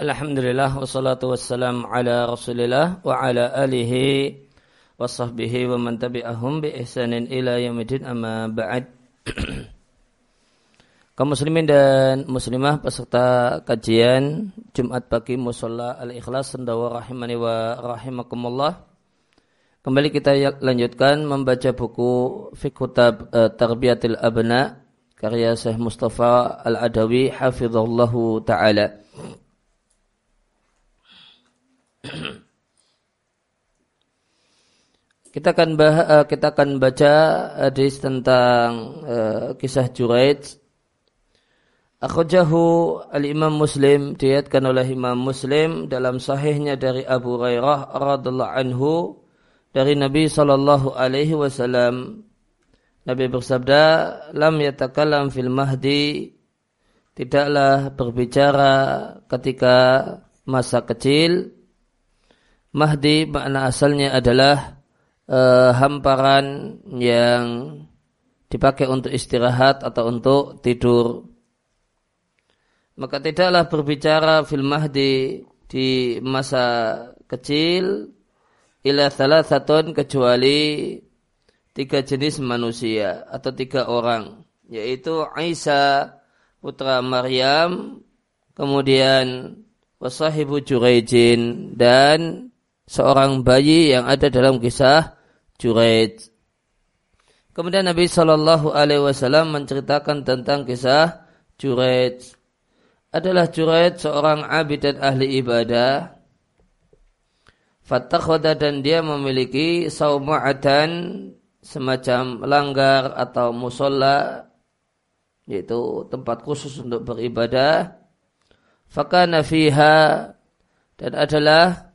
Alhamdulillah wassalatu wassalam ala rasulillah wa ala alihi wa sahbihi wa man tabi'ahum bi ihsanin ila yamidin amma ba'd. Kaum muslimin dan muslimah peserta kajian Jumat pagi Musola Al-Ikhlas Sendawa rahimani wa rahimakumullah. Kembali kita lanjutkan membaca buku Fikhutab uh, Tarbiyatil Abna karya Syekh Mustafa Al-Adawi hafizallahu taala kita akan bah, eh, kita akan baca hadis tentang uh, kisah Juraij. Akhrajahu al-Imam Muslim diatkan oleh Imam Muslim dalam sahihnya dari Abu Hurairah radhiallahu anhu dari Nabi sallallahu alaihi wasallam. Nabi bersabda lam yatakallam fil mahdi. Tidaklah berbicara ketika masa kecil Mahdi makna asalnya adalah uh, hamparan yang dipakai untuk istirahat atau untuk tidur. Maka tidaklah berbicara fil Mahdi di masa kecil ila salah satu kecuali tiga jenis manusia atau tiga orang yaitu Isa putra Maryam kemudian wasahibu Jurejin dan seorang bayi yang ada dalam kisah Juraid. Kemudian Nabi Shallallahu Alaihi Wasallam menceritakan tentang kisah Juraid. Adalah Juraid seorang abid dan ahli ibadah. Fatakhoda dan dia memiliki sauma'atan semacam langgar atau musola yaitu tempat khusus untuk beribadah. Fakana fiha dan adalah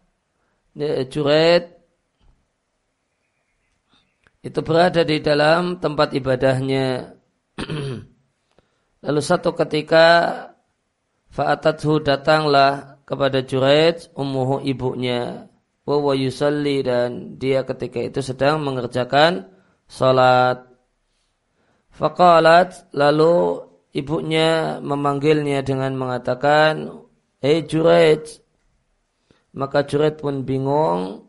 Juret itu berada di dalam tempat ibadahnya. Lalu satu ketika Fa'atathu datanglah kepada Juret ummuhu ibunya. Wa yusalli dan dia ketika itu sedang mengerjakan salat. Faqalat lalu ibunya memanggilnya dengan mengatakan, Hei Juret, maka Juret pun bingung.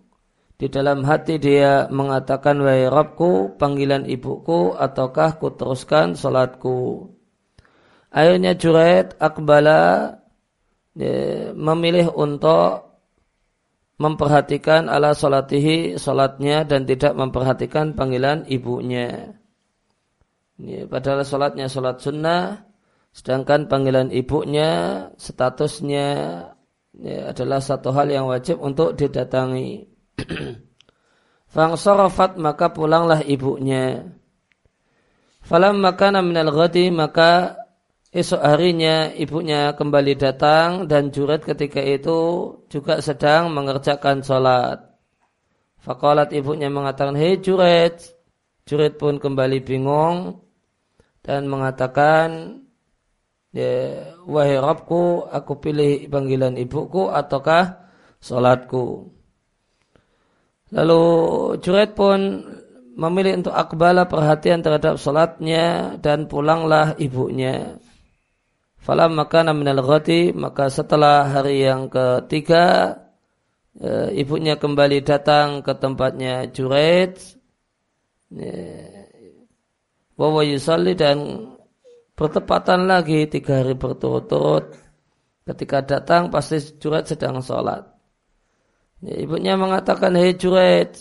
Di dalam hati dia mengatakan, Wahai Rabku, panggilan ibuku, ataukah ku teruskan salatku. Akhirnya Juret akbala ya, memilih untuk memperhatikan ala salatihi salatnya dan tidak memperhatikan panggilan ibunya. Ya, padahal salatnya salat sunnah, sedangkan panggilan ibunya statusnya ya, adalah satu hal yang wajib untuk didatangi. Fangsorofat maka pulanglah ibunya. Falam makana minal ghadi maka esok harinya ibunya kembali datang dan juret ketika itu juga sedang mengerjakan sholat. Fakolat ibunya mengatakan, Hei juret. Juret pun kembali bingung dan mengatakan, ya, wahai Rabbku, aku pilih panggilan ibuku ataukah salatku. Lalu Juret pun memilih untuk akbala perhatian terhadap salatnya dan pulanglah ibunya. Falam maka minal ghati, maka setelah hari yang ketiga, e, ibunya kembali datang ke tempatnya Juret. E, Wawa yusalli dan bertepatan lagi tiga hari berturut-turut. Ketika datang pasti Juret sedang sholat. Ya, ibunya mengatakan, Hei Juret.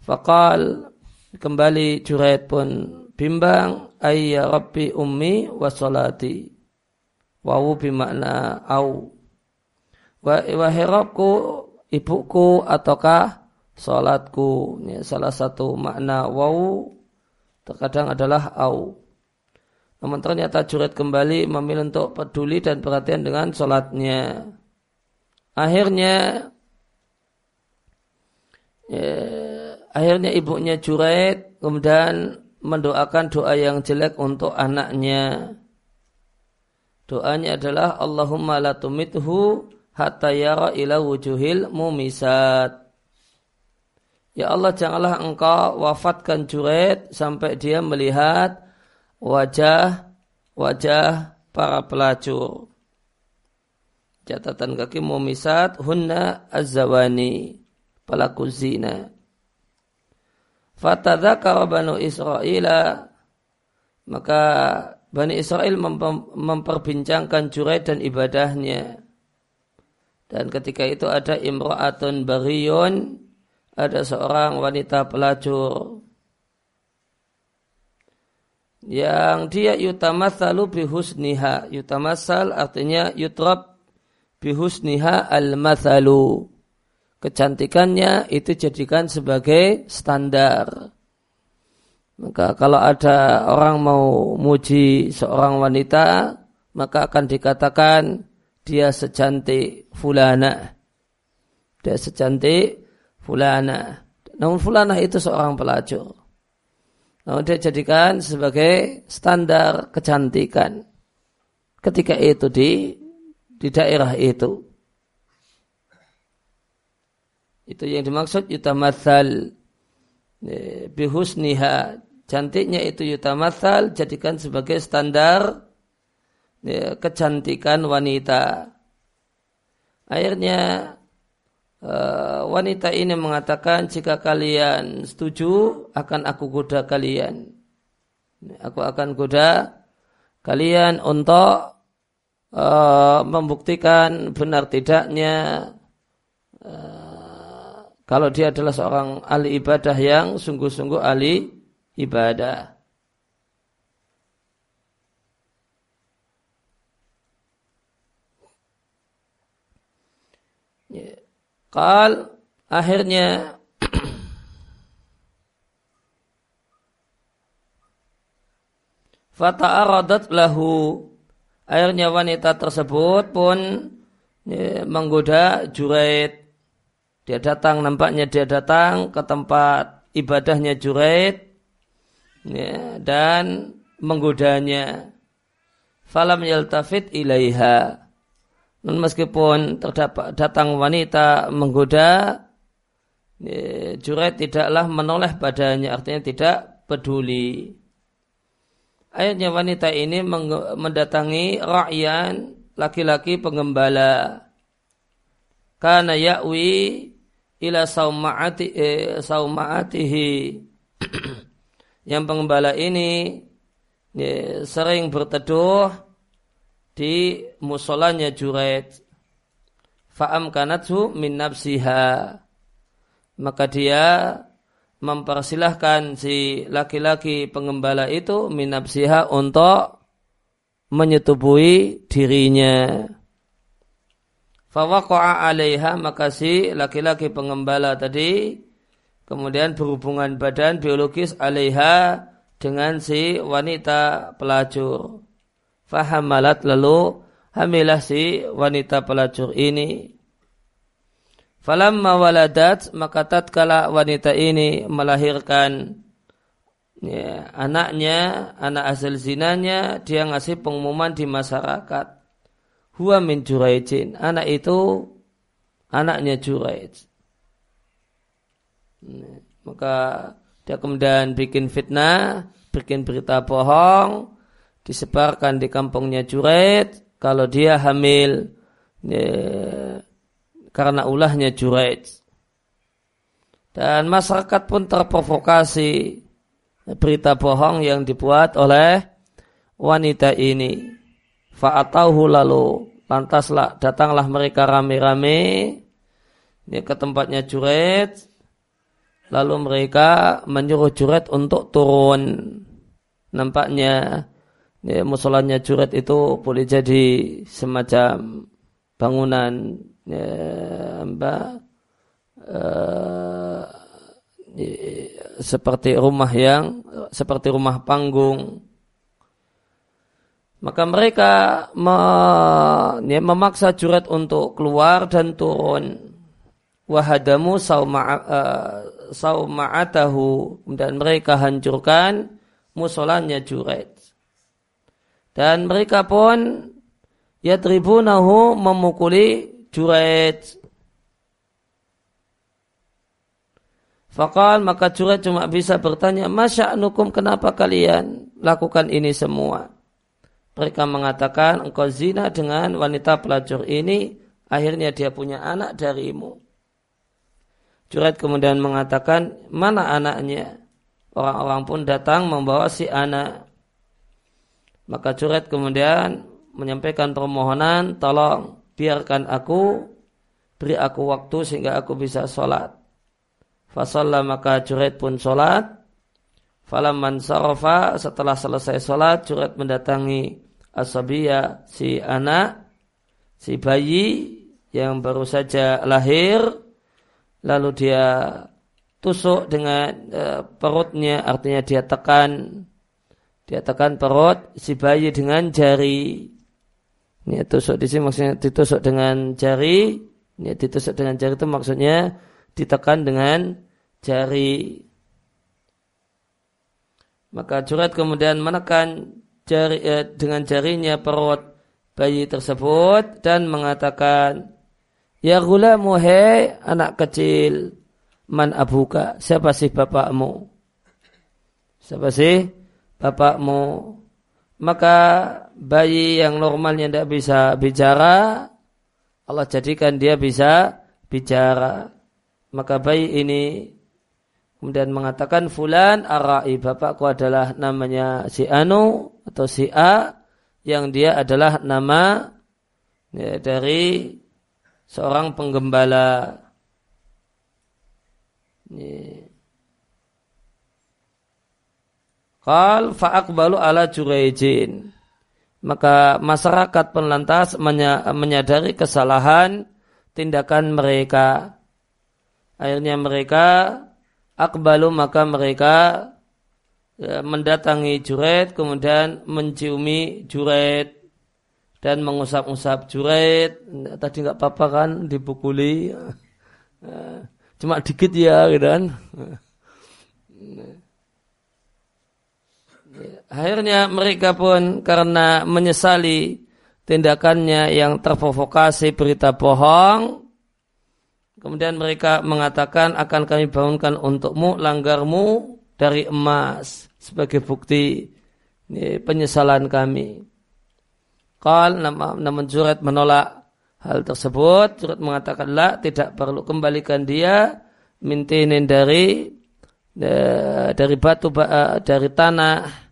Fakal kembali Juret pun bimbang. Ayya Rabbi ummi wa sholati. Wawu bimakna au. Wahai Rabbku, ibuku ataukah sholatku. Ya, salah satu makna wawu terkadang adalah au. Namun ternyata Juret kembali memilih untuk peduli dan perhatian dengan sholatnya. Akhirnya ya, akhirnya ibunya Juret kemudian mendoakan doa yang jelek untuk anaknya. Doanya adalah Allahumma la tumithu hatta yara ila wujuhil mumisat. Ya Allah janganlah engkau wafatkan Juret sampai dia melihat wajah wajah para pelacur. catatan kaki mumisat hunna azawani pelaku zina. Fatadzaka banu Israel maka Bani Israel memperbincangkan jurai dan ibadahnya. Dan ketika itu ada imra'atun bariyun, ada seorang wanita pelacur yang dia yutamatsalu bihusniha. Yutamassal artinya yutrab bihusniha al-mathalu. Kecantikannya itu jadikan sebagai standar. Maka kalau ada orang mau muji seorang wanita, maka akan dikatakan dia secantik fulana. Dia secantik fulana. Namun fulana itu seorang pelacur. Namun dia jadikan sebagai standar kecantikan ketika itu di di daerah itu. Itu yang dimaksud yutamathal bihusniha. Cantiknya itu yutamathal jadikan sebagai standar ya, kecantikan wanita. Akhirnya uh, wanita ini mengatakan jika kalian setuju akan aku goda kalian. Aku akan goda kalian untuk uh, membuktikan benar tidaknya uh, kalau dia adalah seorang ahli ibadah yang sungguh-sungguh ahli ibadah. Kal akhirnya Fata'aradat lahu Akhirnya wanita tersebut pun ya, menggoda Juraid dia datang, nampaknya dia datang ke tempat ibadahnya Juraid ya, dan menggodanya. Falam yaltafit ilaiha. Dan meskipun terdapat datang wanita menggoda, ya, Juraid tidaklah menoleh badannya, artinya tidak peduli. Akhirnya wanita ini mendatangi ra'yan laki-laki pengembala. Karena ya'wi ila sauma'ati eh, sauma'atihi yang pengembala ini ya, sering berteduh di musolanya Juraid fa'am kanathu min nafsiha maka dia mempersilahkan si laki-laki pengembala itu min nafsiha untuk menyetubuhi dirinya. Fawaqa'a alaiha maka si laki-laki pengembala tadi kemudian berhubungan badan biologis alaiha dengan si wanita pelacur. Fahamalat lalu hamilah si wanita pelacur ini. Falamma waladat maka tatkala wanita ini melahirkan ya, anaknya, anak hasil zinanya, dia ngasih pengumuman di masyarakat huwa min Juraijin. Anak itu anaknya Juraij. Maka dia kemudian bikin fitnah, bikin berita bohong, disebarkan di kampungnya Juraij kalau dia hamil ya, karena ulahnya Juraij. Dan masyarakat pun terprovokasi berita bohong yang dibuat oleh wanita ini. Fa'atauhu lalu lantaslah datanglah mereka rame-rame ya, ke tempatnya Juret lalu mereka menyuruh Juret untuk turun nampaknya ya, musolanya Juret itu boleh jadi semacam bangunan ya, mbak uh, ya, seperti rumah yang seperti rumah panggung maka mereka me, ya, memaksa jurat untuk keluar dan turun. Wahadamu sauma'atahu. Uh, dan mereka hancurkan musolanya jurat. Dan mereka pun ya tribunahu memukuli jurat. Fakal maka jurat cuma bisa bertanya, Masya kenapa kalian lakukan ini semua? mereka mengatakan engkau zina dengan wanita pelacur ini, akhirnya dia punya anak darimu. Juret kemudian mengatakan, mana anaknya? Orang-orang pun datang membawa si anak. Maka Juret kemudian menyampaikan permohonan, tolong biarkan aku, beri aku waktu sehingga aku bisa sholat. Fasalla maka Juret pun sholat. Falaman sarofa setelah selesai sholat, Juret mendatangi Asabiya si anak, si bayi yang baru saja lahir, lalu dia tusuk dengan uh, perutnya, artinya dia tekan, dia tekan perut si bayi dengan jari. Ini tusuk di sini maksudnya ditusuk dengan jari, ini ditusuk dengan jari itu maksudnya ditekan dengan jari. Maka jurat kemudian menekan jari, eh, dengan jarinya perut bayi tersebut dan mengatakan, Ya gulamu hei anak kecil, man abuka, siapa sih bapakmu? Siapa sih bapakmu? Maka bayi yang normalnya tidak bisa bicara, Allah jadikan dia bisa bicara. Maka bayi ini kemudian mengatakan fulan arai bapakku adalah namanya si Anu atau si A yang dia adalah nama ya, dari seorang penggembala. Kal fa'akbalu ala jurejin. Maka masyarakat penlantas menyadari kesalahan tindakan mereka. Akhirnya mereka akbalu maka mereka ya, mendatangi juret kemudian menciumi juret dan mengusap-usap juret tadi nggak apa-apa kan dipukuli ya, cuma dikit ya gitu kan akhirnya mereka pun karena menyesali tindakannya yang terprovokasi berita bohong Kemudian mereka mengatakan akan kami bangunkan untukmu langgarmu dari emas sebagai bukti penyesalan kami. Kal namun Jurat menolak hal tersebut. Jurat mengatakan lah tidak perlu kembalikan dia mintinin dari dari batu dari tanah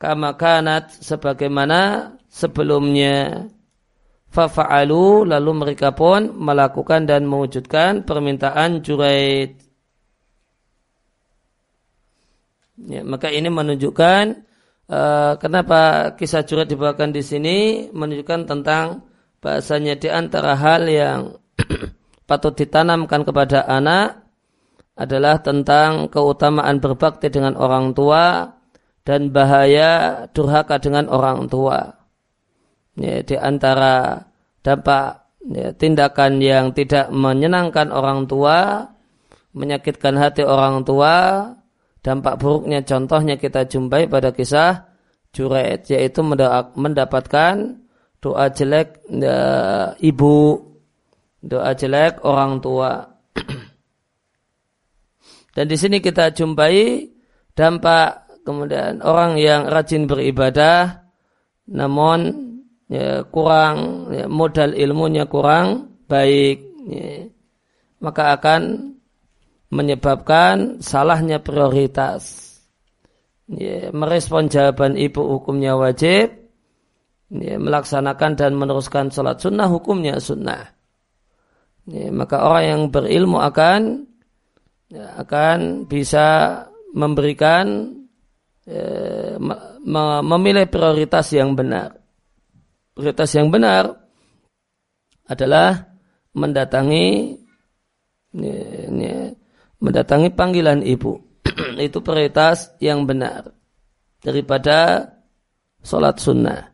kama kanat sebagaimana sebelumnya Fafa'alu lalu mereka pun melakukan dan mewujudkan permintaan Juraid. Ya, maka ini menunjukkan uh, kenapa kisah Juraid dibawakan di sini menunjukkan tentang bahasanya di antara hal yang patut ditanamkan kepada anak adalah tentang keutamaan berbakti dengan orang tua dan bahaya durhaka dengan orang tua ya, di antara dampak ya, tindakan yang tidak menyenangkan orang tua, menyakitkan hati orang tua, dampak buruknya contohnya kita jumpai pada kisah Juret, yaitu mendapatkan doa jelek ya, ibu, doa jelek orang tua. Dan di sini kita jumpai dampak kemudian orang yang rajin beribadah namun ya, kurang ya, modal ilmunya kurang baik ya, maka akan menyebabkan salahnya prioritas. Ya, merespon jawaban ibu hukumnya wajib ya, melaksanakan dan meneruskan sholat sunnah hukumnya sunnah. Ya, maka orang yang berilmu akan ya, akan bisa memberikan memilih prioritas yang benar prioritas yang benar adalah mendatangi mendatangi panggilan ibu. Itu prioritas yang benar daripada sholat sunnah.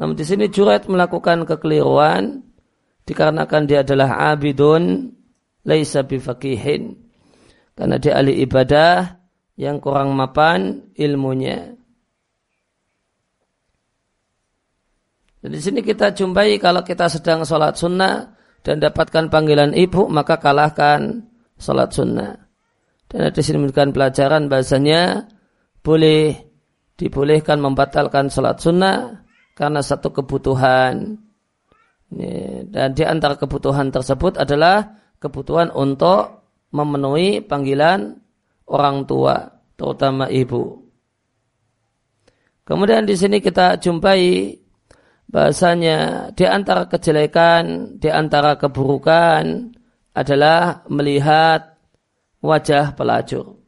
Namun di sini Jurat melakukan kekeliruan dikarenakan dia adalah abidun laisa bifakihin karena dia ahli ibadah yang kurang mapan ilmunya. Dan di sini kita jumpai kalau kita sedang sholat sunnah dan dapatkan panggilan ibu, maka kalahkan sholat sunnah. Dan di sini memberikan pelajaran bahasanya boleh dibolehkan membatalkan sholat sunnah karena satu kebutuhan. Dan di antara kebutuhan tersebut adalah kebutuhan untuk memenuhi panggilan orang tua, terutama ibu. Kemudian di sini kita jumpai bahasanya di antara kejelekan, di antara keburukan adalah melihat wajah pelacur.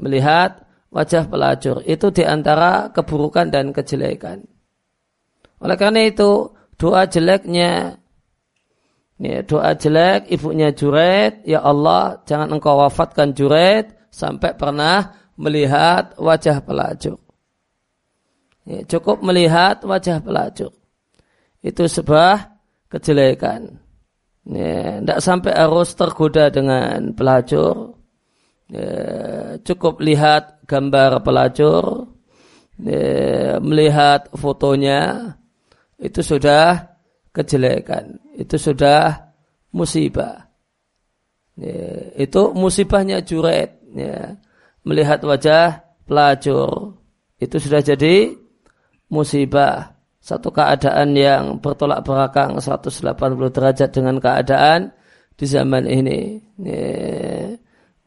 Melihat wajah pelacur itu di antara keburukan dan kejelekan. Oleh karena itu doa jeleknya ya, doa jelek ibunya Juret, ya Allah jangan engkau wafatkan Juret sampai pernah melihat wajah pelacur. Ya, cukup melihat wajah pelacur. Itu sebuah kejelekan. Ya, tidak sampai harus tergoda dengan pelacur ya, cukup lihat gambar pelacur, ya, melihat fotonya, itu sudah kejelekan, itu sudah musibah. Ya, itu musibahnya juret, ya. melihat wajah pelacur, itu sudah jadi musibah. Satu keadaan yang bertolak belakang 180 derajat dengan keadaan di zaman ini. Ya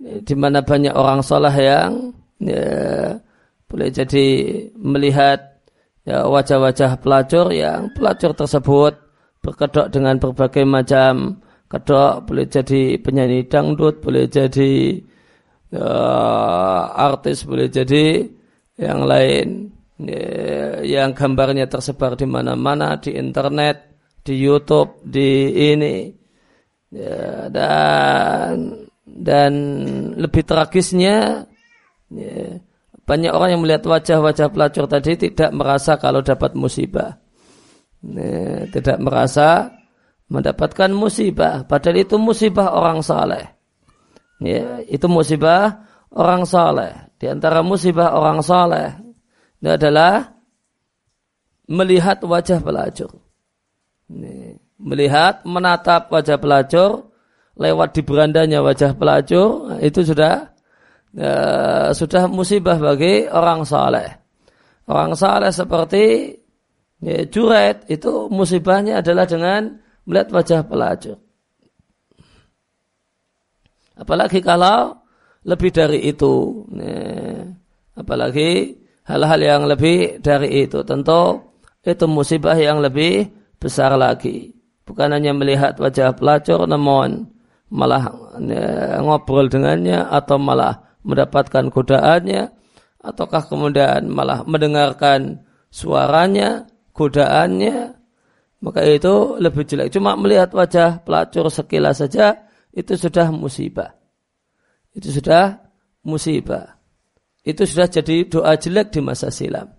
di mana banyak orang sholah yang ya, boleh jadi melihat ya, wajah-wajah pelacur yang pelacur tersebut berkedok dengan berbagai macam kedok boleh jadi penyanyi dangdut boleh jadi ya, artis boleh jadi yang lain. Ya, yang gambarnya tersebar di mana-mana di internet di YouTube di ini. Ya, dan dan lebih tragisnya ya, banyak orang yang melihat wajah-wajah pelacur tadi tidak merasa kalau dapat musibah tidak merasa mendapatkan musibah. Padahal itu musibah orang saleh. Ya, itu musibah orang saleh. Di antara musibah orang saleh itu adalah melihat wajah pelacur. Melihat menatap wajah pelacur lewat di berandanya wajah pelacur itu sudah ya, sudah musibah bagi orang saleh. Orang saleh seperti ya, juret itu musibahnya adalah dengan melihat wajah pelacur. Apalagi kalau lebih dari itu, ya, apalagi hal-hal yang lebih dari itu, tentu itu musibah yang lebih besar lagi. Bukan hanya melihat wajah pelacur, namun malah ya, ngobrol dengannya atau malah mendapatkan godaannya ataukah kemudian malah mendengarkan suaranya, godaannya, maka itu lebih jelek. Cuma melihat wajah pelacur sekilas saja itu sudah musibah. Itu sudah musibah. Itu sudah jadi doa jelek di masa silam.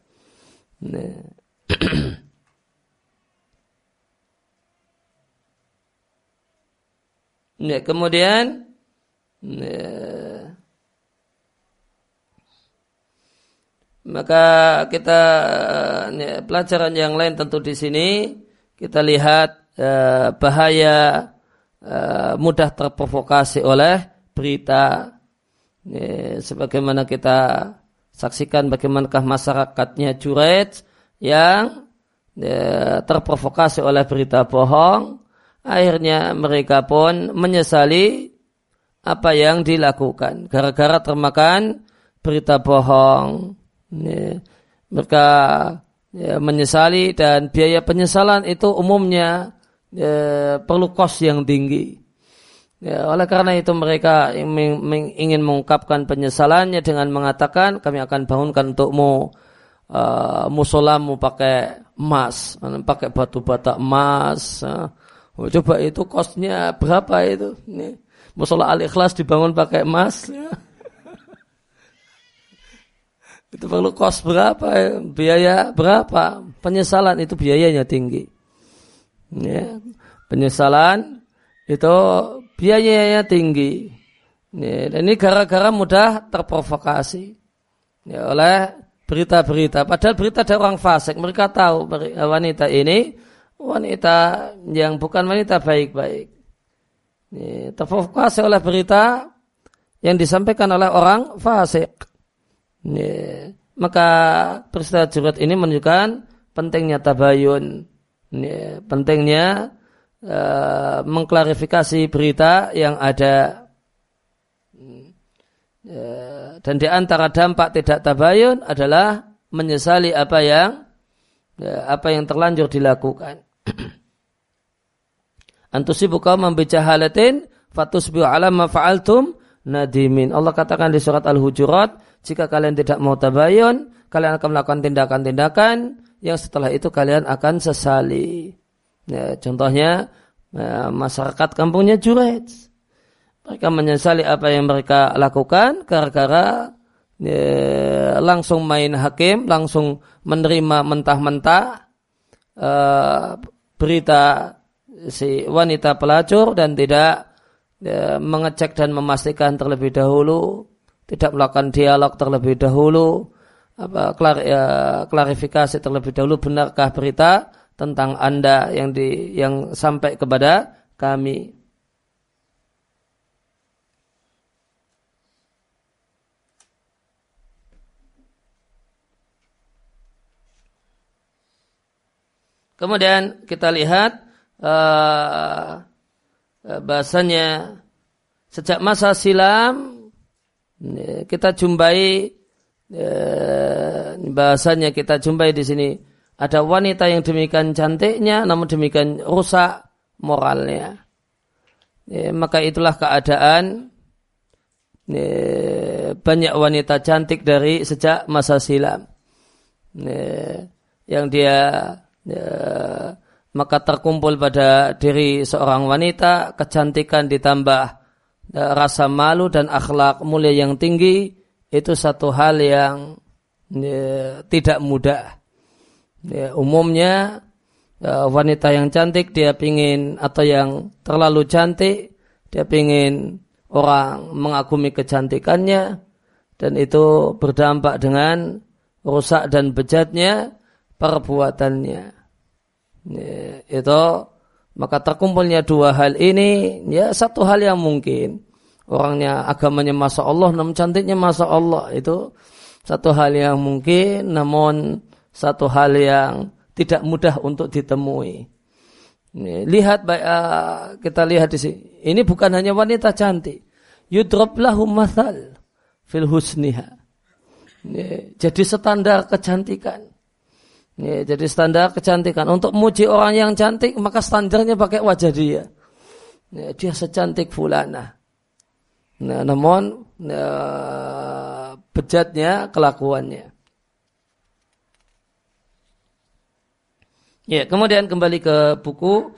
Nah. Ya, kemudian ya, maka kita ya, pelajaran yang lain tentu di sini kita lihat ya, bahaya ya, mudah terprovokasi oleh berita sebagaimana kita saksikan bagaimanakah masyarakatnya curet yang ya, terprovokasi oleh berita bohong Akhirnya mereka pun menyesali apa yang dilakukan. Gara-gara termakan berita bohong. Ya, mereka ya, menyesali dan biaya penyesalan itu umumnya ya, perlu kos yang tinggi. Ya, oleh karena itu mereka ingin mengungkapkan penyesalannya dengan mengatakan kami akan bangunkan untukmu uh, musolamu pakai emas, pakai batu bata emas, uh, coba itu kosnya berapa itu? Ini, musola al-ikhlas dibangun pakai emas. Ya. Itu perlu kos berapa? Ya? Biaya berapa? Penyesalan itu biayanya tinggi. Ya. Penyesalan itu biayanya tinggi. Ya, dan ini gara-gara mudah terprovokasi ya, oleh berita-berita. Padahal berita dari orang fasik. Mereka tahu wanita ini wanita yang bukan wanita baik-baik. Terprovokasi oleh berita yang disampaikan oleh orang fasik. Ya. Maka peristiwa jurat ini menunjukkan pentingnya tabayun, ya. pentingnya uh, mengklarifikasi berita yang ada. Dan di antara dampak tidak tabayun adalah menyesali apa yang ya, apa yang terlanjur dilakukan. Antusibu kaum halatin fatusbihu ala ma fa'altum nadimin. Allah katakan di surat Al-Hujurat, jika kalian tidak mau tabayun, kalian akan melakukan tindakan-tindakan yang setelah itu kalian akan sesali. Ya, contohnya ya, masyarakat kampungnya Jurej. Mereka menyesali apa yang mereka lakukan gara-gara ya, langsung main hakim, langsung menerima mentah-mentah uh, berita si wanita pelacur dan tidak ya, mengecek dan memastikan terlebih dahulu, tidak melakukan dialog terlebih dahulu, apa klar, ya, klarifikasi terlebih dahulu benarkah berita tentang anda yang di yang sampai kepada kami. Kemudian kita lihat uh, bahasanya sejak masa silam kita jumpai bahasanya kita jumpai di sini ada wanita yang demikian cantiknya namun demikian rusak moralnya. Maka itulah keadaan banyak wanita cantik dari sejak masa silam. Yang dia maka terkumpul pada diri seorang wanita kecantikan ditambah rasa malu dan akhlak mulia yang tinggi itu satu hal yang ya, tidak mudah. Ya, umumnya ya, wanita yang cantik dia pingin atau yang terlalu cantik dia pingin orang mengagumi kecantikannya dan itu berdampak dengan rusak dan bejatnya perbuatannya ya, itu maka terkumpulnya dua hal ini ya satu hal yang mungkin. Orangnya agamanya masa Allah namun cantiknya masa Allah itu satu hal yang mungkin namun satu hal yang tidak mudah untuk ditemui. Lihat uh, kita lihat di sini. Ini bukan hanya wanita cantik. Yudrob lahum mathal fil husniha. Jadi standar kecantikan Ya, jadi standar kecantikan. Untuk muji orang yang cantik, maka standarnya pakai wajah dia. Ya, dia secantik fulana. Nah, namun ya, bejatnya kelakuannya. Ya, kemudian kembali ke buku.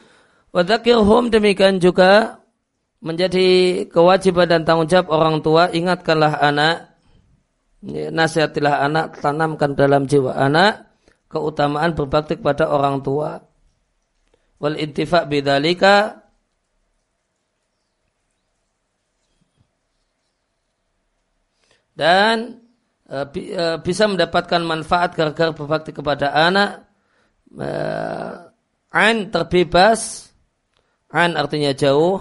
Wadakirhum demikian juga menjadi kewajiban dan tanggung jawab orang tua. Ingatkanlah anak. Ya, nasihatilah anak, tanamkan dalam jiwa anak keutamaan berbakti kepada orang tua. Wal intifa bidzalika dan e, e, bisa mendapatkan manfaat gara-gara berbakti kepada anak e, an terbebas an artinya jauh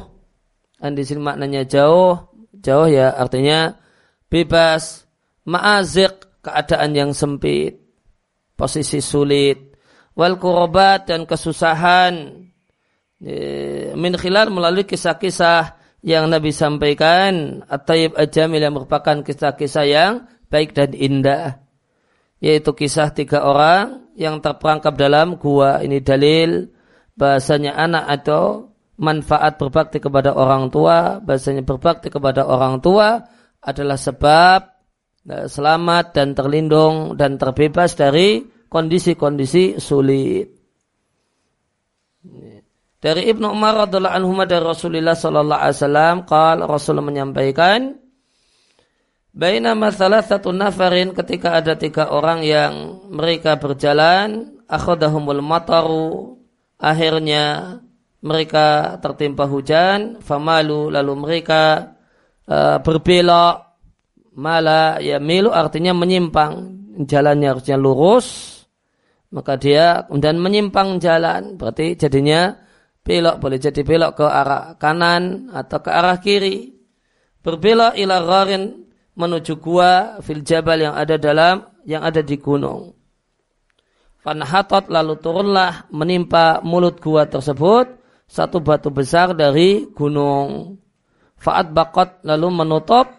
an di sini maknanya jauh jauh ya artinya bebas ma'azik keadaan yang sempit posisi sulit wal kurobat dan kesusahan min khilal melalui kisah-kisah yang Nabi sampaikan. At-Tayyib Ajamil yang merupakan kisah-kisah yang baik dan indah yaitu kisah tiga orang yang terperangkap dalam gua. Ini dalil bahasanya anak atau manfaat berbakti kepada orang tua. Bahasanya berbakti kepada orang tua adalah sebab selamat dan terlindung dan terbebas dari kondisi-kondisi sulit. Dari Ibnu Umar radhiallahu anhu dari Rasulullah sallallahu alaihi wasallam, qal Rasul menyampaikan Baina masalah satu nafarin ketika ada tiga orang yang mereka berjalan, akhadahumul mataru, akhirnya mereka tertimpa hujan, famalu lalu mereka uh, berbelok mala ya milu artinya menyimpang jalannya harusnya lurus maka dia kemudian menyimpang jalan berarti jadinya belok boleh jadi belok ke arah kanan atau ke arah kiri berbelok ila gharin menuju gua fil jabal yang ada dalam yang ada di gunung. Fanahatot lalu turunlah menimpa mulut gua tersebut satu batu besar dari gunung. Faat bakot lalu menutup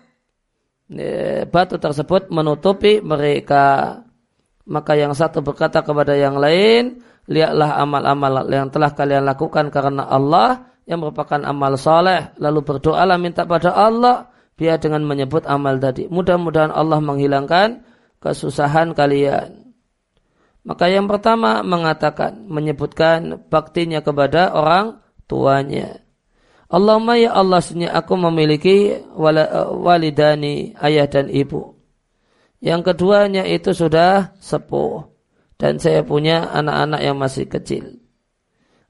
batu tersebut menutupi mereka. Maka yang satu berkata kepada yang lain, lihatlah amal-amal yang telah kalian lakukan karena Allah yang merupakan amal soleh. Lalu berdoalah minta pada Allah biar dengan menyebut amal tadi. Mudah-mudahan Allah menghilangkan kesusahan kalian. Maka yang pertama mengatakan, menyebutkan baktinya kepada orang tuanya. Allahumma ya Allah sunyi aku memiliki walidani ayah dan ibu. Yang keduanya itu sudah sepuh dan saya punya anak-anak yang masih kecil.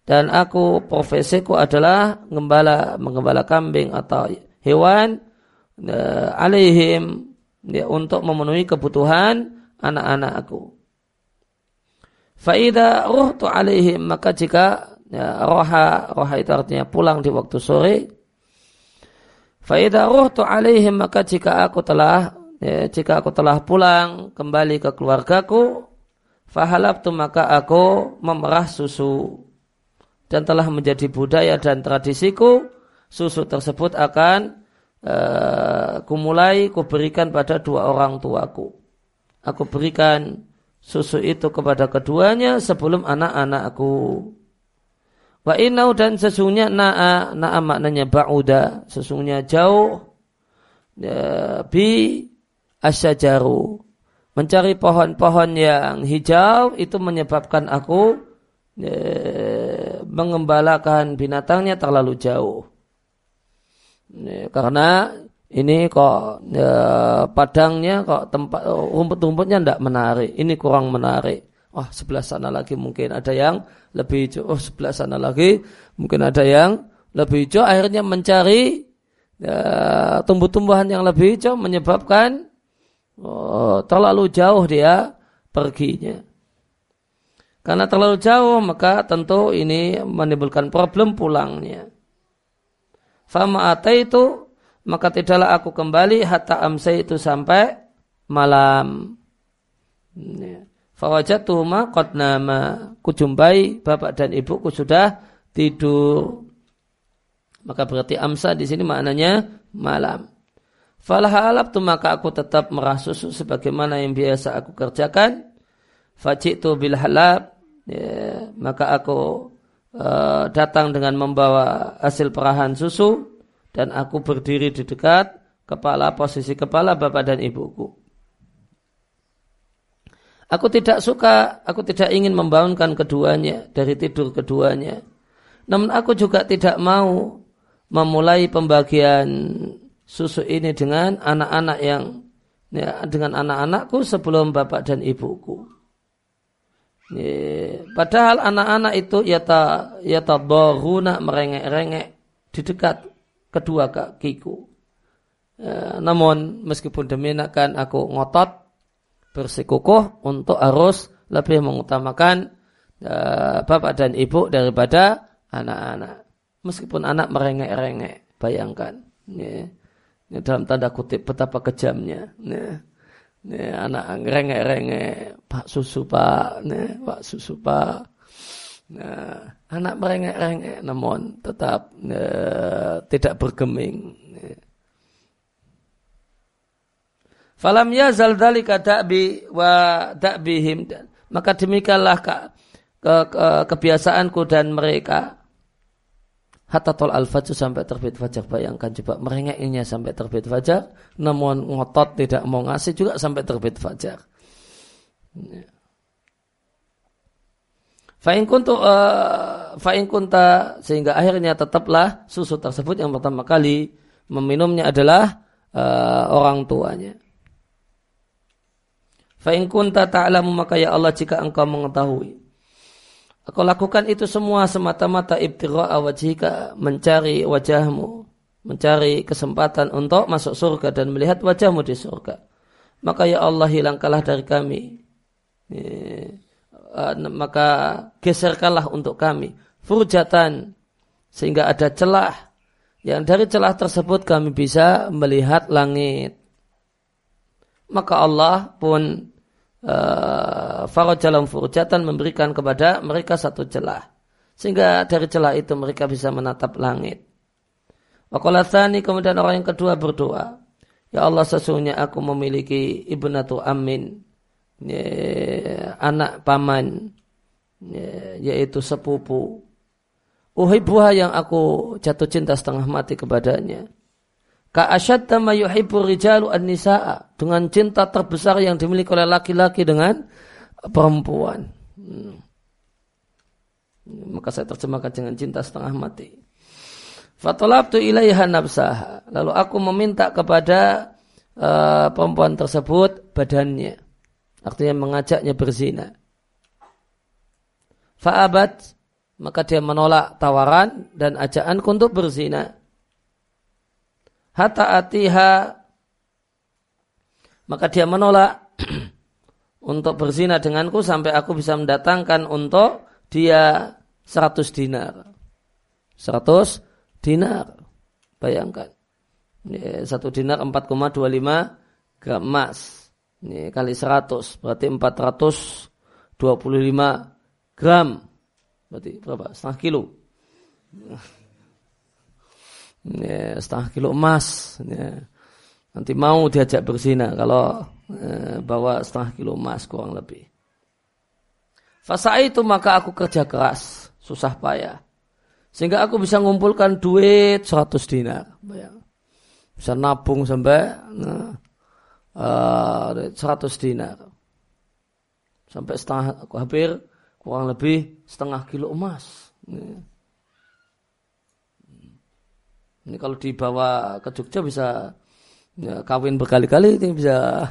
Dan aku profesiku adalah mengembala mengembala kambing atau hewan uh, alaihim ya, untuk memenuhi kebutuhan anak-anak aku. Ruhtu alaihim maka jika ya, roha roha itu artinya pulang di waktu sore. Faida ruhtu alaihim maka jika aku telah ya, jika aku telah pulang kembali ke keluargaku, fahalabtu maka aku memerah susu dan telah menjadi budaya dan tradisiku susu tersebut akan uh, kumulai kuberikan pada dua orang tuaku. Aku berikan susu itu kepada keduanya sebelum anak-anakku. Wa inau dan sesungguhnya na'a, na'a maknanya ba'uda, sesungguhnya jauh ya, bi asyajaru. Mencari pohon-pohon yang hijau itu menyebabkan aku ya, mengembalakan binatangnya terlalu jauh. Ya, karena ini kok ya, padangnya kok tempat rumput-rumputnya tidak menarik, ini kurang menarik. Wah sebelah sana lagi mungkin ada yang lebih hijau, oh sebelah sana lagi mungkin ada yang lebih hijau. Akhirnya mencari ya, tumbuh-tumbuhan yang lebih hijau menyebabkan oh, terlalu jauh dia perginya. Karena terlalu jauh maka tentu ini menimbulkan problem pulangnya. Fama itu maka tidaklah aku kembali hatta amsa itu sampai malam. Ya. Fawajatuhuma qad nama. Kujumpai bapak dan ibuku sudah tidur. Maka berarti amsa di sini maknanya malam. Falah tu maka aku tetap merah susu sebagaimana yang biasa aku kerjakan. Fajitu bil halab. Ya, maka aku uh, datang dengan membawa hasil perahan susu dan aku berdiri di dekat kepala posisi kepala bapak dan ibuku. Aku tidak suka, aku tidak ingin membangunkan keduanya dari tidur keduanya. Namun aku juga tidak mau memulai pembagian susu ini dengan anak-anak yang ya, dengan anak-anakku sebelum bapak dan ibuku. Ya, padahal anak-anak itu yata yata boruna merengek-rengek di dekat kedua kakiku. Ya, namun meskipun demikian aku ngotot bersikukuh untuk harus lebih mengutamakan ya, bapak dan ibu daripada anak-anak. Meskipun anak merengek-rengek, bayangkan. Ya, ya, dalam tanda kutip betapa kejamnya. Ya, ya, anak rengek-rengek, pak susu pak, ya, pak susu pak. Nah, anak merengek-rengek namun tetap uh, tidak bergeming. Falam yazal dzalika da'bi wa da'bihim maka demikianlah ke, ke, ke, kebiasaanku dan mereka hatta tol al fajr sampai terbit fajar bayangkan coba merengeknya sampai terbit fajar namun ngotot tidak mau ngasih juga sampai terbit fajar. Fa'in kuntu uh, fa'in kunta sehingga akhirnya tetaplah susu tersebut yang pertama kali meminumnya adalah uh, orang tuanya. Fa'in kunta ta'lamu maka ya Allah jika engkau mengetahui. Aku lakukan itu semua semata-mata ibtira'a wajhika mencari wajahmu. Mencari kesempatan untuk masuk surga dan melihat wajahmu di surga. Maka ya Allah hilangkanlah dari kami. Yeah uh, maka geserkanlah untuk kami furjatan sehingga ada celah yang dari celah tersebut kami bisa melihat langit. maka Allah pun uh, farajalam furjatan memberikan kepada mereka satu celah. Sehingga dari celah itu mereka bisa menatap langit. Waqalathani kemudian orang yang kedua berdoa. Ya Allah sesungguhnya aku memiliki ibnatu amin. Ya, anak paman. Ya, yaitu sepupu. Uhibbuha yang aku jatuh cinta setengah mati kepadanya. Ka'asyadda ma yuhibbu rijalu an-nisa'a. Dengan cinta terbesar yang dimiliki oleh laki-laki dengan perempuan. Hmm. Maka saya terjemahkan dengan cinta setengah mati. Fatolabtu ilaiha nafsaha. Lalu aku meminta kepada uh, perempuan tersebut badannya. Artinya mengajaknya berzina. Fa'abat. Maka dia menolak tawaran dan ajakanku untuk berzina hatta atiha maka dia menolak untuk berzina denganku sampai aku bisa mendatangkan untuk dia 100 dinar. 100 dinar. Bayangkan. Ini satu dinar 4,25 gram emas. Ini kali 100 berarti 425 gram. Berarti berapa? Setengah kilo ya, setengah kilo emas. Ya. Nanti mau diajak berzina kalau ya, bawa setengah kilo emas kurang lebih. Fasa itu maka aku kerja keras, susah payah. Sehingga aku bisa mengumpulkan duit 100 dinar. Bisa nabung sampai nah, uh, eh, 100 dinar. Sampai setengah, aku hampir kurang lebih setengah kilo emas. Ya. Ini kalau dibawa ke Jogja bisa ya, kawin berkali-kali ini bisa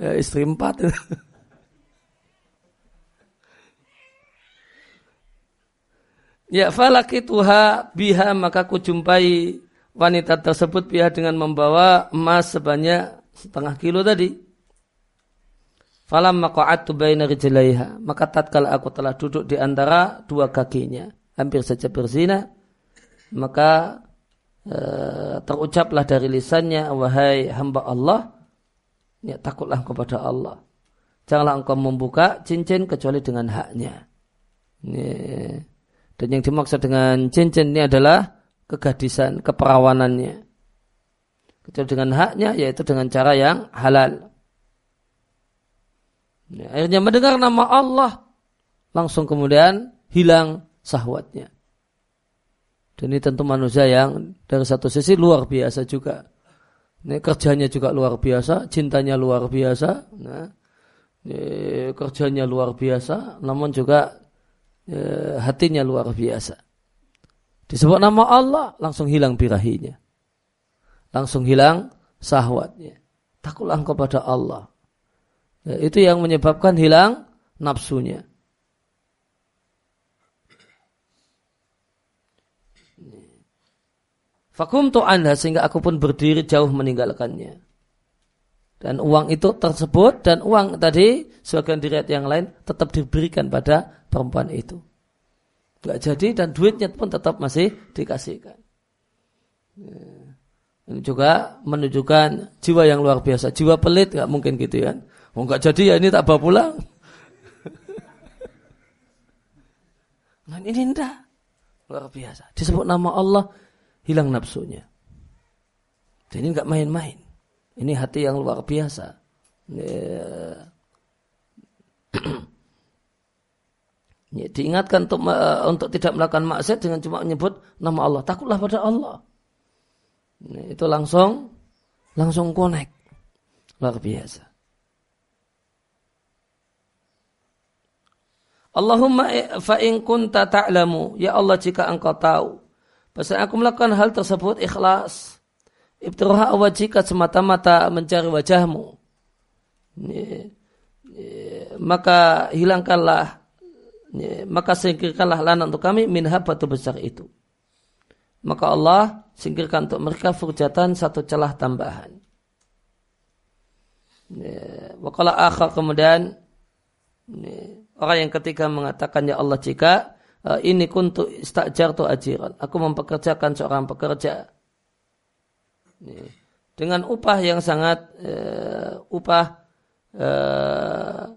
ya, istri empat. ya falaki tuha biha maka ku jumpai wanita tersebut biha dengan membawa emas sebanyak setengah kilo tadi. Falam maqa'atu baina rijlaiha maka tatkala aku telah duduk di antara dua kakinya hampir saja berzina maka terucaplah dari lisannya wahai hamba Allah ya takutlah kepada Allah. Janganlah engkau membuka cincin kecuali dengan haknya. Ini. dan yang dimaksud dengan cincin ini adalah kegadisan keperawanannya. Kecuali dengan haknya yaitu dengan cara yang halal. Ya, akhirnya mendengar nama Allah langsung kemudian hilang sahwatnya dan ini tentu manusia yang dari satu sisi luar biasa juga. Ini kerjanya juga luar biasa, cintanya luar biasa, nah, ini kerjanya luar biasa, namun juga eh, hatinya luar biasa. Disebut nama Allah, langsung hilang birahinya. Langsung hilang sahwatnya. Takutlah kepada Allah. Ya, itu yang menyebabkan hilang nafsunya. Fakumtu anda sehingga aku pun berdiri jauh meninggalkannya. Dan uang itu tersebut dan uang tadi sebagian diriat yang lain tetap diberikan pada perempuan itu. Gak jadi dan duitnya pun tetap masih dikasihkan. Ya. Ini juga menunjukkan jiwa yang luar biasa. Jiwa pelit gak mungkin gitu ya. Mau gak jadi ya ini tak bawa pulang. nah ini enggak. Luar biasa. Disebut nama Allah hilang nafsunya. Dan ini nggak main-main. Ini hati yang luar biasa. Ya. ya, diingatkan untuk untuk tidak melakukan maksiat dengan cuma menyebut nama Allah. Takutlah pada Allah. Ya, itu langsung langsung connect. Luar biasa. Allahumma fa in kunta ta'lamu ya Allah jika engkau tahu Bahasa aku melakukan hal tersebut ikhlas. Ibtiroha wajika semata-mata mencari wajahmu. Maka hilangkanlah, maka singkirkanlah lana untuk kami min batu besar itu. Maka Allah singkirkan untuk mereka furjatan satu celah tambahan. Wakala akhir kemudian orang yang ketiga mengatakan ya Allah jika ini kuntu istajar tu ajiran. Aku mempekerjakan seorang pekerja. dengan upah yang sangat uh, upah uh,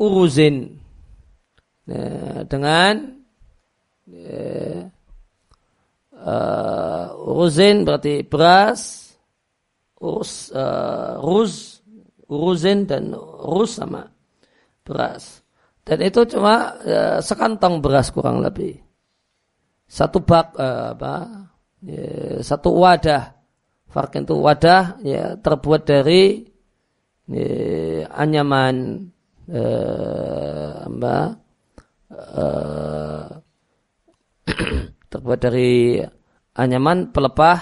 uruzin dengan uh, uruzin berarti beras urus uh, ruz uruzin dan ruz sama beras dan itu cuma uh, sekantong beras kurang lebih satu bak uh, apa ya, satu wadah Farkin itu wadah ya terbuat dari ya, anyaman eh, apa, eh, terbuat dari anyaman pelepah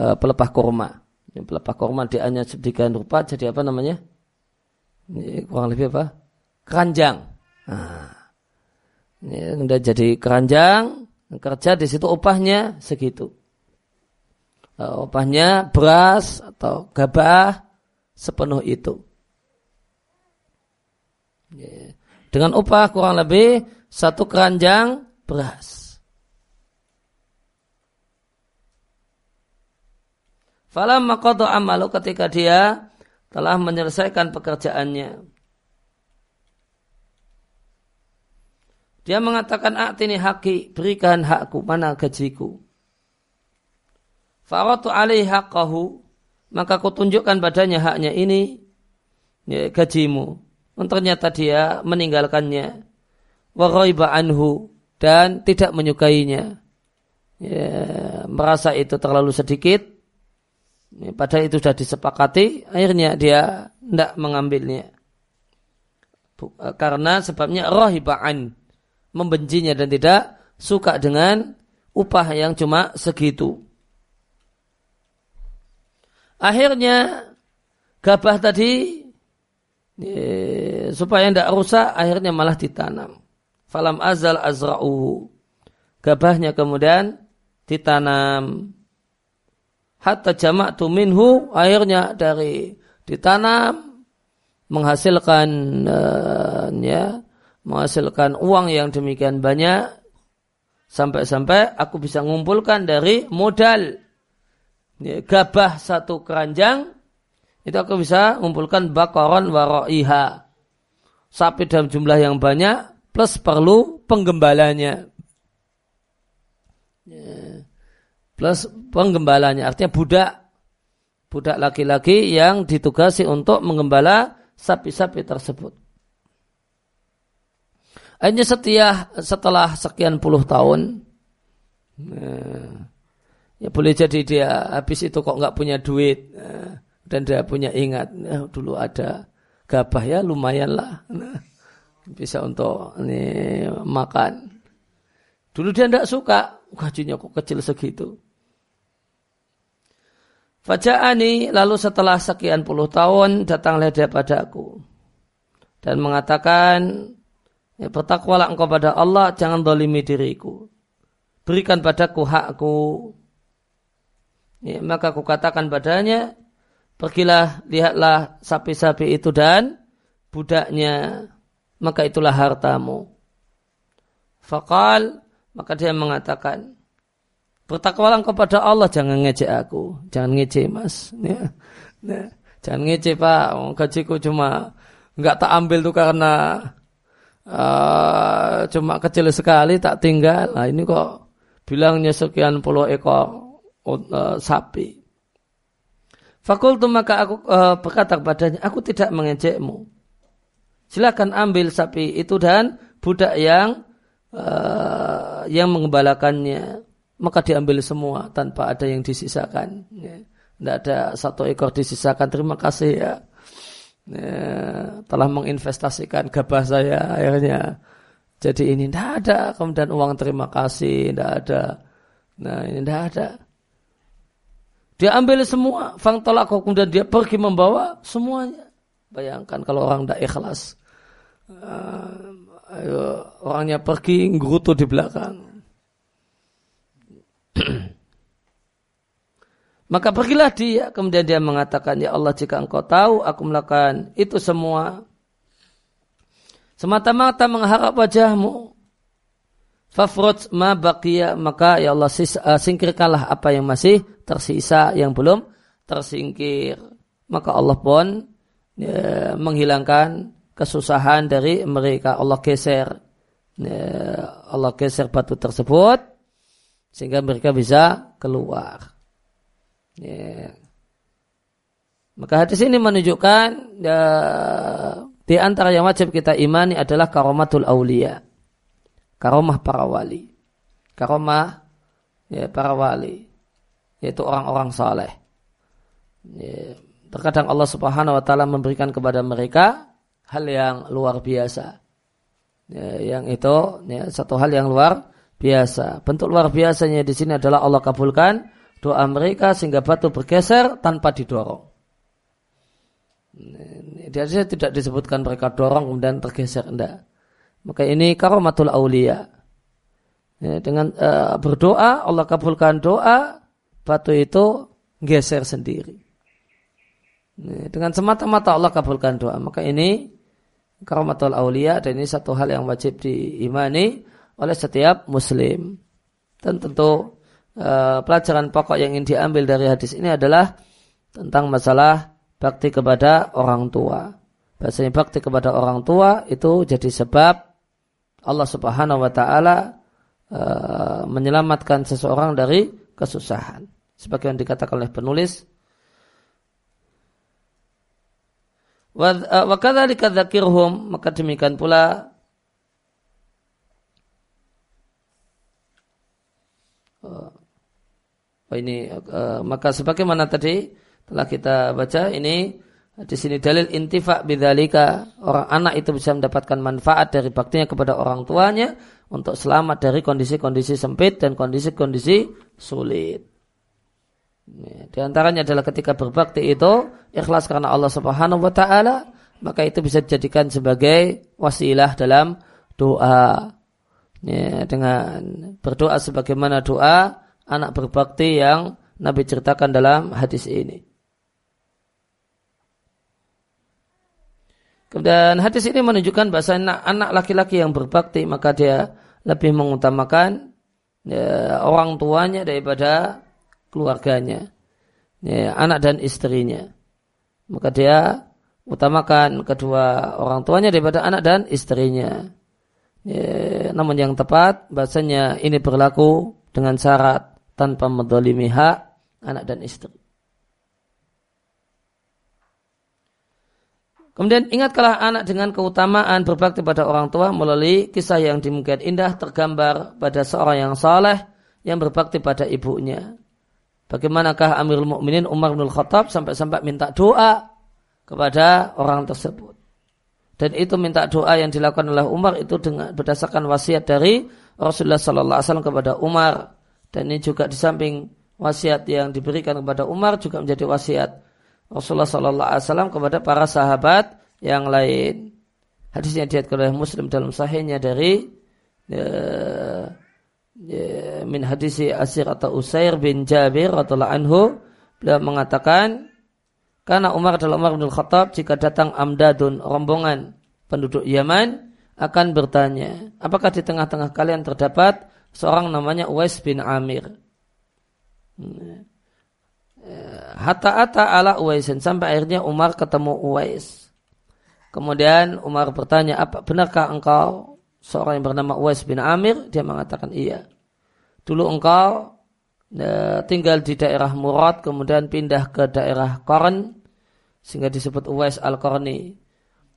eh, pelepah kurma. Pelepah kurma dianyam sedemikian rupa jadi apa namanya? Ini kurang lebih apa? Keranjang. Nah, ini udah jadi keranjang, kerja di situ upahnya segitu. Uh, upahnya beras atau gabah sepenuh itu. Dengan upah kurang lebih satu keranjang beras. Falam makoto amalu ketika dia telah menyelesaikan pekerjaannya. Dia mengatakan, ini haki, berikan hakku, mana gajiku. Faratu alaih haqqahu. Maka aku tunjukkan padanya haknya ini. Ya, gajimu. Dan ternyata dia meninggalkannya. Wa anhu. Dan tidak menyukainya. Ya, merasa itu terlalu sedikit. Ya, padahal itu sudah disepakati. Akhirnya dia tidak mengambilnya. Karena sebabnya rohiba'an. Membencinya dan tidak suka dengan upah yang cuma segitu. Akhirnya gabah tadi supaya tidak rusak akhirnya malah ditanam. Falam azal azra'uhu. Gabahnya kemudian ditanam. Hatta jama'tu minhu akhirnya dari ditanam menghasilkan uh, ya menghasilkan uang yang demikian banyak sampai-sampai aku bisa mengumpulkan dari modal ya, gabah satu keranjang itu aku bisa mengumpulkan bakoron waroiha sapi dalam jumlah yang banyak plus perlu penggembalanya. Ya, plus penggembalanya artinya budak. Budak laki-laki yang ditugasi untuk menggembala sapi-sapi tersebut. Akhirnya setia setelah sekian puluh tahun, nah, Ya boleh jadi dia habis itu kok nggak punya duit ya, dan dia punya ingat ya, dulu ada gabah ya lumayan lah nah, bisa untuk ini makan. Dulu dia tidak suka gajinya kok kecil segitu. Faja'ani lalu setelah sekian puluh tahun datanglah dia padaku dan mengatakan ya, bertakwalah engkau pada Allah jangan dolimi diriku. Berikan padaku hakku. Ya, maka aku katakan padanya, pergilah lihatlah sapi-sapi itu dan budaknya, maka itulah hartamu. Fakal, maka dia mengatakan, bertakwalah kepada Allah, jangan ngecek aku, jangan ngecek mas. Ya, ya, jangan ngecek pak, gajiku cuma nggak tak ambil tuh karena uh, cuma kecil sekali tak tinggal. Nah ini kok bilangnya sekian puluh ekor uh, sapi. Fakultu maka aku uh, berkata kepadanya, aku tidak mengejekmu. Silakan ambil sapi itu dan budak yang uh, yang mengembalakannya. Maka diambil semua tanpa ada yang disisakan. Ya. Tidak ada satu ekor disisakan. Terima kasih ya. Ya telah menginvestasikan gabah saya akhirnya. Jadi ini tidak ada. Kemudian uang terima kasih tidak ada. Nah ini tidak ada. Dia ambil semua, fang tolak kemudian dia pergi membawa semuanya. Bayangkan kalau orang tidak ikhlas. Uh, ayo, orangnya pergi ngerutu di belakang. Maka pergilah dia, kemudian dia mengatakan, Ya Allah jika engkau tahu aku melakukan itu semua, semata-mata mengharap wajahmu, Fafrut ma baqiya maka ya Allah uh, singkirkanlah apa yang masih tersisa yang belum tersingkir. Maka Allah pun ya, menghilangkan kesusahan dari mereka. Allah geser ya, Allah geser batu tersebut sehingga mereka bisa keluar. Ya. Maka hadis ini menunjukkan ya, di antara yang wajib kita imani adalah karomatul aulia. Karomah para wali. Karomah ya, para wali. Yaitu orang-orang saleh. Ya, terkadang Allah subhanahu wa ta'ala memberikan kepada mereka hal yang luar biasa. Ya, yang itu ya, satu hal yang luar biasa. Bentuk luar biasanya di sini adalah Allah kabulkan doa mereka sehingga batu bergeser tanpa didorong. Di hadisnya tidak disebutkan mereka dorong kemudian tergeser enggak. Maka ini karomatul aulia. Ya, dengan uh, berdoa Allah kabulkan doa batu itu geser sendiri. Ya, dengan semata-mata Allah kabulkan doa. Maka ini karomatul aulia dan ini satu hal yang wajib diimani oleh setiap muslim. Dan tentu uh, pelajaran pokok yang ingin diambil dari hadis ini adalah tentang masalah bakti kepada orang tua. Bahasanya bakti kepada orang tua itu jadi sebab Allah Subhanahu wa taala uh, menyelamatkan seseorang dari kesusahan. Sebagaimana dikatakan oleh penulis wa eh, maka demikian pula ini uh, maka sebagaimana tadi telah kita baca ini di sini dalil intifa bidzalika orang anak itu bisa mendapatkan manfaat dari baktinya kepada orang tuanya untuk selamat dari kondisi-kondisi sempit dan kondisi-kondisi sulit. Di antaranya adalah ketika berbakti itu ikhlas karena Allah Subhanahu wa taala, maka itu bisa dijadikan sebagai wasilah dalam doa. Ya, dengan berdoa sebagaimana doa anak berbakti yang Nabi ceritakan dalam hadis ini. Kemudian hadis ini menunjukkan bahasa anak laki-laki yang berbakti maka dia lebih mengutamakan ya, orang tuanya daripada keluarganya, ya, anak dan istrinya. Maka dia utamakan kedua orang tuanya daripada anak dan istrinya. Ya, namun yang tepat bahasanya ini berlaku dengan syarat tanpa mendolimi hak anak dan istri. Kemudian ingatkanlah anak dengan keutamaan berbakti pada orang tua melalui kisah yang dimungkinkan indah tergambar pada seorang yang saleh yang berbakti pada ibunya. Bagaimanakah Amirul Mukminin Umar bin Khattab sampai-sampai minta doa kepada orang tersebut. Dan itu minta doa yang dilakukan oleh Umar itu dengan berdasarkan wasiat dari Rasulullah Sallallahu Alaihi Wasallam kepada Umar. Dan ini juga di samping wasiat yang diberikan kepada Umar juga menjadi wasiat Rasulullah Sallallahu Alaihi Wasallam kepada para sahabat yang lain. Hadisnya diatkan oleh Muslim dalam sahihnya dari uh, uh, min hadisi Asir atau Usair bin Jabir atau anhu beliau mengatakan karena Umar adalah Umar bin Khattab jika datang amdadun rombongan penduduk Yaman akan bertanya apakah di tengah-tengah kalian terdapat seorang namanya Uwais bin Amir. Hatta ata ala Uwaisin sampai akhirnya Umar ketemu Uwais. Kemudian Umar bertanya, apa benarkah engkau seorang yang bernama Uwais bin Amir? Dia mengatakan iya. Dulu engkau e, tinggal di daerah Murad, kemudian pindah ke daerah Korn, sehingga disebut Uwais al-Korni.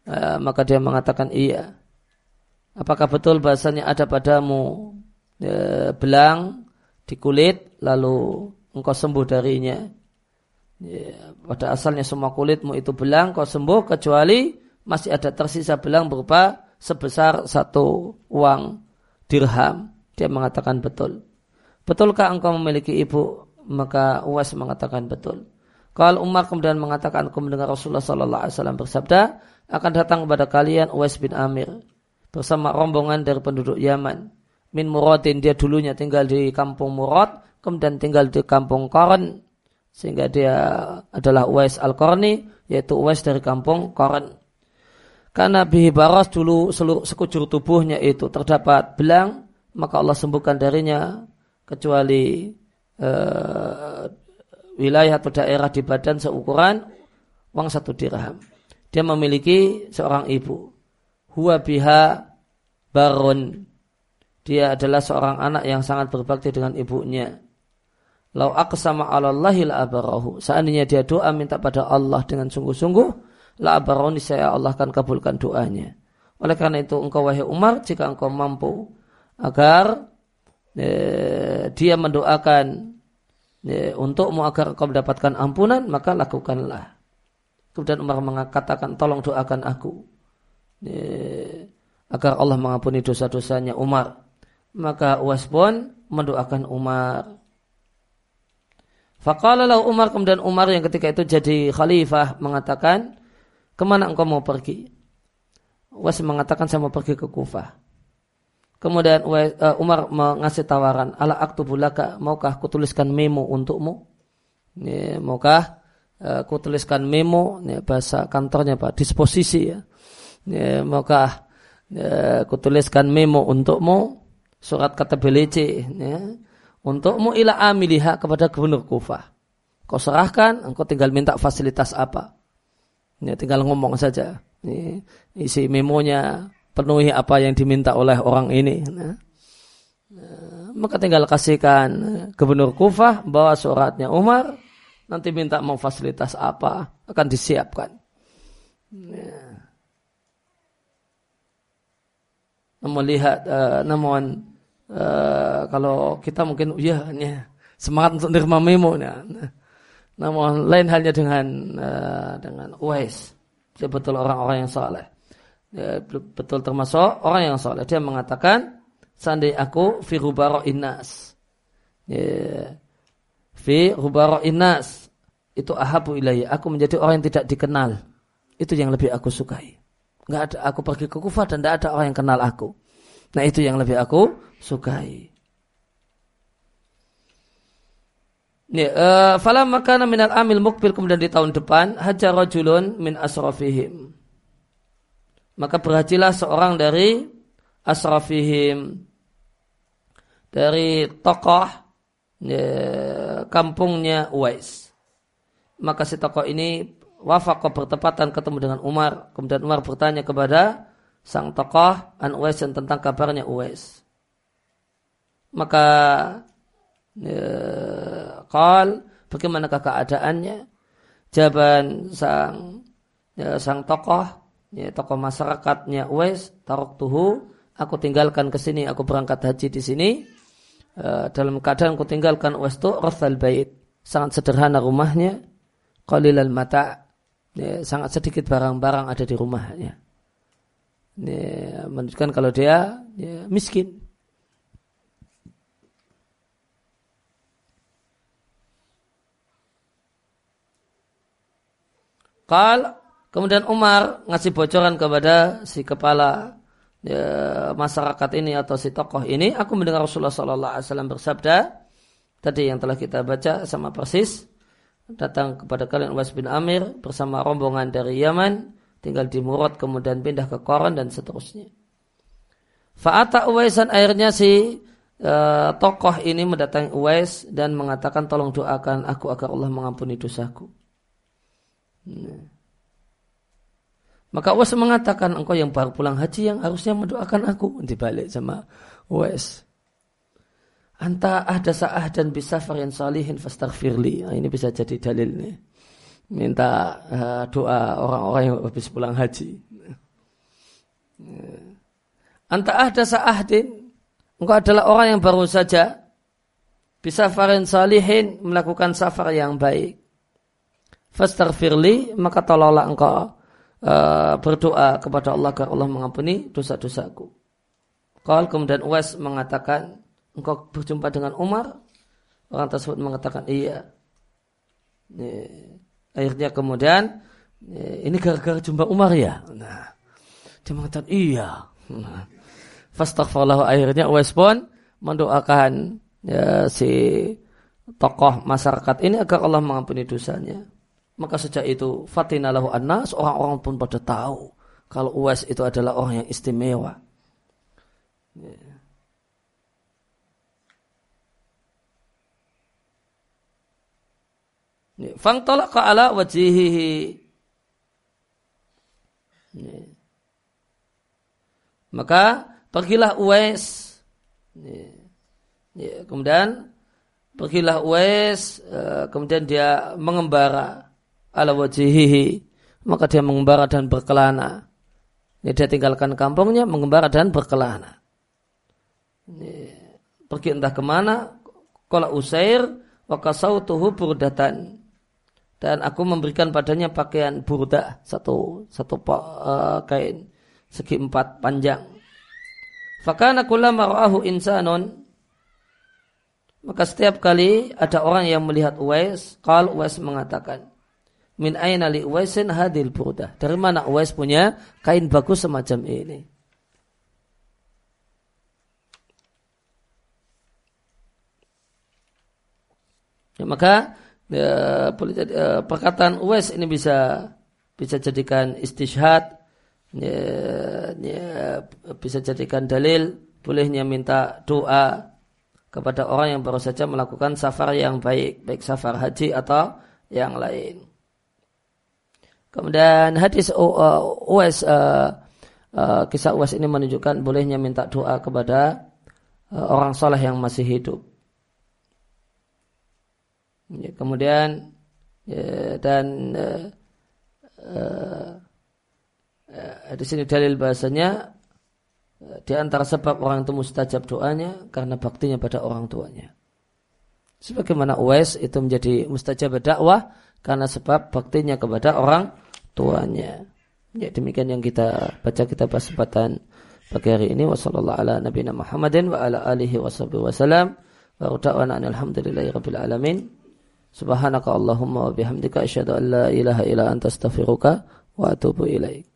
E, maka dia mengatakan iya. Apakah betul bahasanya ada padamu e, belang di kulit, lalu engkau sembuh darinya? Ya, pada asalnya semua kulitmu itu belang, kau sembuh kecuali masih ada tersisa belang berupa sebesar satu uang dirham. Dia mengatakan betul. Betulkah engkau memiliki ibu? Maka Uwais mengatakan betul. Kalau Umar kemudian mengatakan aku mendengar Rasulullah Sallallahu Alaihi Wasallam bersabda akan datang kepada kalian Uwais bin Amir bersama rombongan dari penduduk Yaman. Min Muradin dia dulunya tinggal di kampung Murad, kemudian tinggal di kampung Koran sehingga dia adalah Uwais Al-Qarni yaitu Uwais dari kampung Koran. Karena bihi baras dulu seluruh sekujur tubuhnya itu terdapat belang maka Allah sembuhkan darinya kecuali uh, wilayah atau daerah di badan seukuran uang satu dirham. Dia memiliki seorang ibu. Huwa biha baron. Dia adalah seorang anak yang sangat berbakti dengan ibunya. Lau aqsama Allahi la abarahu. Seandainya dia doa minta pada Allah dengan sungguh-sungguh, la abaroni saya Allah akan kabulkan doanya. Oleh karena itu engkau wahai Umar, jika engkau mampu agar eh, dia mendoakan eh, untukmu agar engkau mendapatkan ampunan, maka lakukanlah. Kemudian Umar mengatakan, tolong doakan aku. Eh, agar Allah mengampuni dosa-dosanya Umar. Maka Uwais pun mendoakan Umar. Faqalalah Umar kemudian Umar yang ketika itu jadi khalifah mengatakan, ke mana engkau mau pergi? Uwais mengatakan saya mau pergi ke Kufah. Kemudian eh, Umar mengasih tawaran, ala aktubulaka, maukah kutuliskan memo untukmu? Ya, maukah eh, tuliskan memo ya, bahasa kantornya pak disposisi ya, ya maka ya, aku tuliskan memo untukmu surat kata belece ya, untukmu ila amiliha kepada gubernur Kufah kau serahkan engkau tinggal minta fasilitas apa ya, tinggal ngomong saja ya, isi memonya penuhi apa yang diminta oleh orang ini ya. maka tinggal kasihkan gubernur Kufah bawa suratnya Umar nanti minta mau fasilitas apa akan disiapkan. Ya. Namun lihat, uh, namun uh, kalau kita mungkin ya, ya semangat untuk nerima memo, ya. namun lain halnya dengan uh, dengan Uwais, dia betul orang-orang yang saleh, dia betul termasuk orang yang saleh. Dia mengatakan, seandainya aku firubaro inas, ya, fi hubaro inas itu ahabu ilayya. Aku menjadi orang yang tidak dikenal. Itu yang lebih aku sukai. Enggak ada aku pergi ke Kufah dan tidak ada orang yang kenal aku. Nah itu yang lebih aku sukai. Ya, uh, fala makana minal amil mukbil kemudian di tahun depan hajar rajulun min asrafihim. Maka berhajilah seorang dari asrafihim dari tokoh ya, kampungnya Uwais maka si tokoh ini wafak bertepatan ketemu dengan Umar. Kemudian Umar bertanya kepada sang tokoh An Uwais tentang kabarnya Uwais. Maka ya, kal bagaimanakah keadaannya? Jawaban sang ya, sang tokoh ya, tokoh masyarakatnya Uwais tarok tuhu aku tinggalkan ke sini aku berangkat haji di sini uh, dalam keadaan aku tinggalkan Uwais itu Rasul Bait sangat sederhana rumahnya qalilal mata ya, sangat sedikit barang-barang ada di rumahnya. Ya, menunjukkan kalau dia ya, miskin. Kal kemudian Umar ngasih bocoran kepada si kepala ya, masyarakat ini atau si tokoh ini. Aku mendengar Rasulullah SAW bersabda tadi yang telah kita baca sama persis datang kepada kalian Uwais bin Amir bersama rombongan dari Yaman, tinggal di Murad kemudian pindah ke Koran dan seterusnya. Fa'ata Uwaisan akhirnya si uh, tokoh ini mendatangi Uwais dan mengatakan tolong doakan aku agar Allah mengampuni dosaku. Nah. Maka Uwais mengatakan engkau yang baru pulang haji yang harusnya mendoakan aku. Dibalik sama Uwais. Anta ada sa'ah dan bisa varian salihin fastaghfirli. Nah, ini bisa jadi dalil nih. Minta uh, doa orang-orang yang habis pulang haji. Anta ada sa'ahdin. Engkau adalah orang yang baru saja bisa varian salihin melakukan safar yang baik. Fastaghfirli maka tolonglah engkau uh, berdoa kepada Allah agar Allah mengampuni dosa-dosaku. Kalau kemudian Uwais mengatakan engkau berjumpa dengan Umar? Orang tersebut mengatakan iya. Akhirnya kemudian ini gara-gara jumpa Umar ya. Nah, dia mengatakan iya. Nah, Fastaghfirullah akhirnya Uwais pun mendoakan ya, si tokoh masyarakat ini agar Allah mengampuni dosanya. Maka sejak itu fatina lahu annas orang-orang pun pada tahu kalau Uwais itu adalah orang yang istimewa. Ya. Yeah. Fang tolak ke ala wajihihi. Ya. Maka pergilah Uwais. Ya. Kemudian pergilah Uwais. Eh, kemudian dia mengembara ala wajihihi. Maka dia mengembara dan berkelana. Dia tinggalkan kampungnya, mengembara dan berkelana. Pergi entah ke mana. Kala usair, wakasautuhu burdatan dan aku memberikan padanya pakaian burda satu satu uh, kain segi empat panjang. Fakana kullama ra'ahu insanun maka setiap kali ada orang yang melihat Uwais, kal Uwais mengatakan, Min aina li Uwaisin hadil burda. Dari mana Uwais punya kain bagus semacam ini? Ya, maka ya, boleh jadi uh, perkataan Uwais ini bisa bisa jadikan istishad ya, ya, bisa jadikan dalil bolehnya minta doa kepada orang yang baru saja melakukan safar yang baik baik safar haji atau yang lain kemudian hadis uh, Uwais uh, uh, kisah Uwais ini menunjukkan bolehnya minta doa kepada uh, orang soleh yang masih hidup Ya, kemudian ya, dan uh, uh, di sini dalil bahasanya uh, di antara sebab orang itu mustajab doanya karena baktinya pada orang tuanya. Sebagaimana Uwais itu menjadi mustajab dakwah karena sebab baktinya kepada orang tuanya. Ya demikian yang kita baca kita kesempatan pagi hari ini wasallallahu ala nabiyina Muhammadin wa ala alihi wasallam wa alhamdulillahi rabbil alamin. Subhanaka Allahumma wa bihamdika asyhadu an la ilaha illa anta astaghfiruka wa atubu ilaik.